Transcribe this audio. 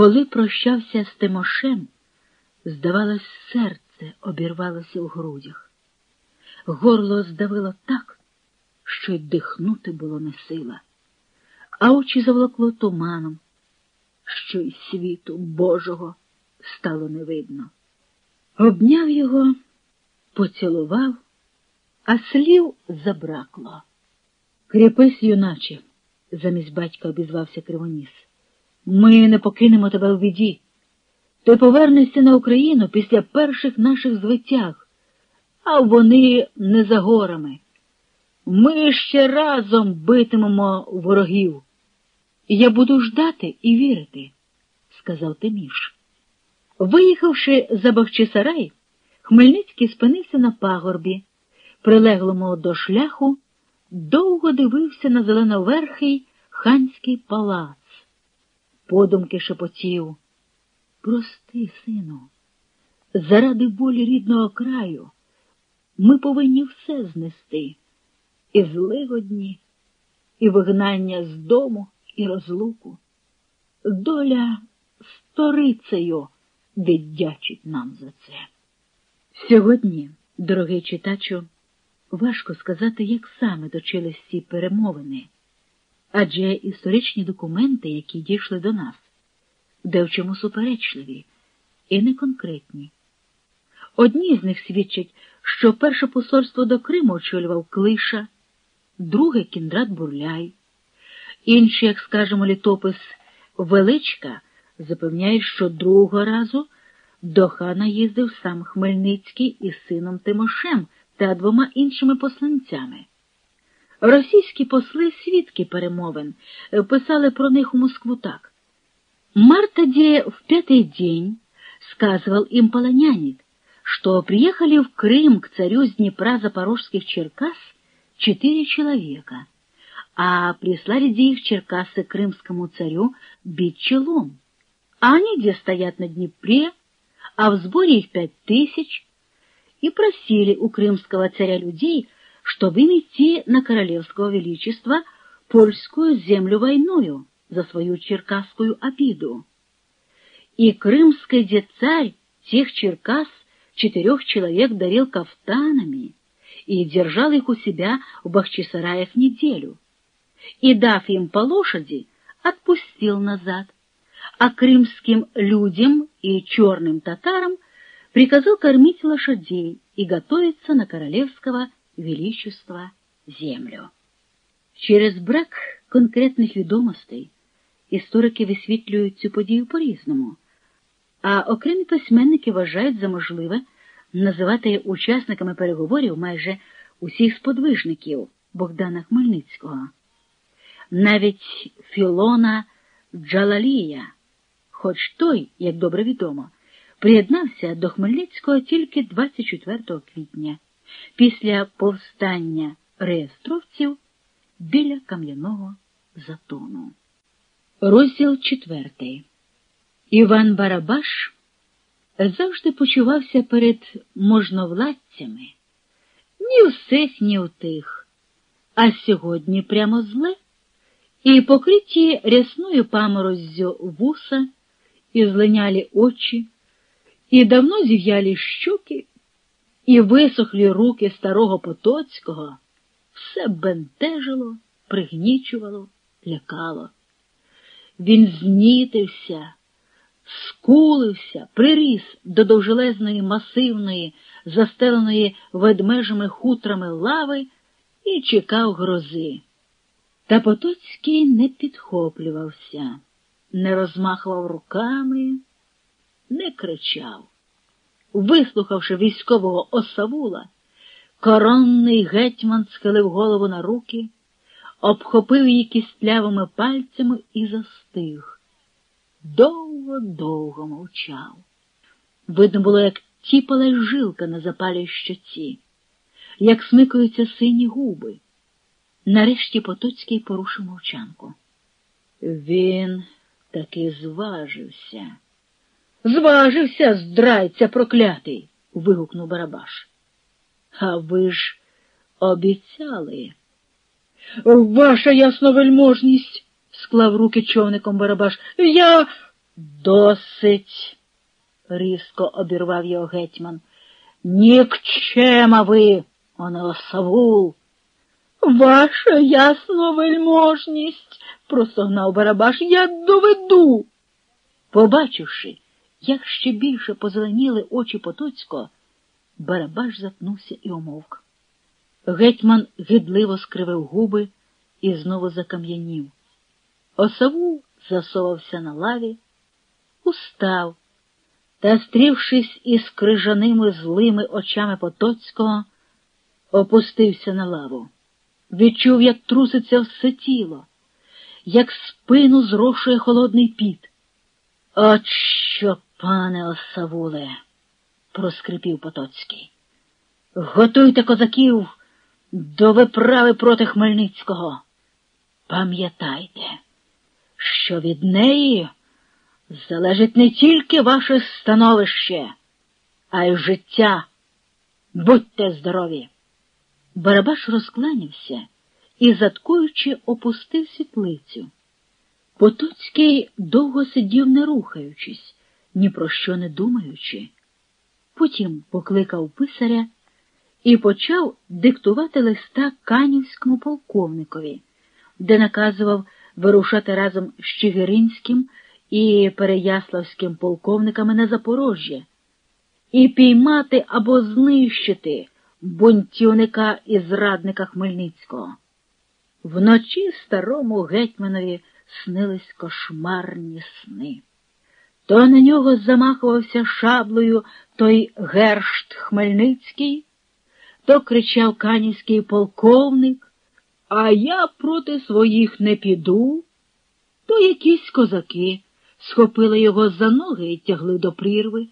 Коли прощався з Тимошем, здавалось, серце обірвалося в грудях. Горло здавило так, що й дихнути було не сила, а очі заволокло туманом, що й світу Божого стало не видно. Обняв його, поцілував, а слів забракло. Кріпись, юначе, замість батька обізвався Кривоніс. Ми не покинемо тебе у біді. Ти повернешся на Україну після перших наших звитяг, а вони не за горами. Ми ще разом битимемо ворогів. Я буду ждати і вірити, сказав Тиміш. Виїхавши за Бахчисарай, Хмельницький спинився на пагорбі, прилеглому до шляху, довго дивився на зеленоверхий ханський палац. Подумки шепотів. Прости, сину, заради болі рідного краю ми повинні все знести і злигодні, і вигнання з дому, і розлуку. Доля сторицею віддячить нам за це. Сьогодні, дорогий читачу, важко сказати, як саме точились ці перемовини, адже історичні документи, які дійшли до нас, де в чому суперечливі і неконкретні. Одні з них свідчать, що перше посольство до Криму очолював Клиша, друге Кіндрат Бурляй, інші, як скажемо, літопис Величка запевняє, що другого разу до хана їздив сам Хмельницький із сином Тимошем та двома іншими посланцями. Російські посли свідки перемовин писали про них у Москву так. Марта де в пятый день сказывал им полонянин, что приехали в Крым к царю с Днепра Запорожских Черкас четыре человека, а прислали где их Черкасы крымскому царю бить челом. А они где стоят на Днепре, а в сборе их пять тысяч, и просили у крымского царя людей, чтобы им идти на королевского величества польскую землю войною за свою черкасскую обиду. И крымский де царь тех черкас четырех человек дарил кафтанами и держал их у себя в Бахчисараях неделю, и, дав им по лошади, отпустил назад, а крымским людям и черным татарам приказал кормить лошадей и готовиться на королевского величества землю. Через брак конкретних відомостей історики висвітлюють цю подію по-різному, а окремі письменники вважають за можливе називати учасниками переговорів майже усіх сподвижників Богдана Хмельницького. Навіть Філона Джалалія, хоч той, як добре відомо, приєднався до Хмельницького тільки 24 квітня після повстання реєстровців біля кам'яного затону. Розділ четвертий. Іван Барабаш завжди почувався перед можновладцями ні в сих, ні в тих, а сьогодні прямо зле, і покриті рясною памороззю вуса, і злинялі очі, і давно зів'ялі щуки, і висохлі руки старого Потоцького все бентежило, пригнічувало, лякало. Він знітився, скулився, приріс до довжелезної масивної, застеленої ведмежими хутрами лави і чекав грози. Та Потоцький не підхоплювався, не розмахував руками, не кричав. Вислухавши військового осавула, коронний гетьман схилив голову на руки, обхопив її кістлявими пальцями і застиг. Довго-довго мовчав. Видно було, як тіпала жилка на запалій щоці, як смикаються сині губи. Нарешті Потоцький порушив мовчанку. Він таки зважився. Зважився, здрайця проклятий. вигукнув Барабаш. А ви ж обіцяли. Ваша ясновельможність, склав руки човником Барабаш. Я Досить, різко обірвав його гетьман. Нікчема ви, Онеосавул. Ваша ясновельможність, просогнав Барабаш, я доведу. Побачивши, як ще більше позеленіли очі Потоцького, Барабаш запнувся і омовк. Гетьман гидливо скривив губи і знову закам'янів. Осаву засовався на лаві, устав та, стрівшись із крижаними злими очами Потоцького, опустився на лаву. Відчув, як труситься все тіло, як спину зрошує холодний піт. От що, пане Осавуле, проскрипів Потоцький. Готуйте козаків до виправи проти Хмельницького. Пам'ятайте, що від неї залежить не тільки ваше становище, а й життя. Будьте здорові. Барабаш розкланявся і, заткуючи, опустив світлицю. Потоцький довго сидів, не рухаючись, ні про що не думаючи. Потім покликав писаря і почав диктувати листа канівському полковникові, де наказував вирушати разом з Чигиринським і Переяславським полковниками на Запорожжя і піймати або знищити бунтівника і зрадника Хмельницького. Вночі старому гетьманові снились кошмарні сни. То на нього замахувався шаблею той гершт Хмельницький, то кричав канівський полковник, а я проти своїх не піду, то якісь козаки схопили його за ноги і тягли до прірви.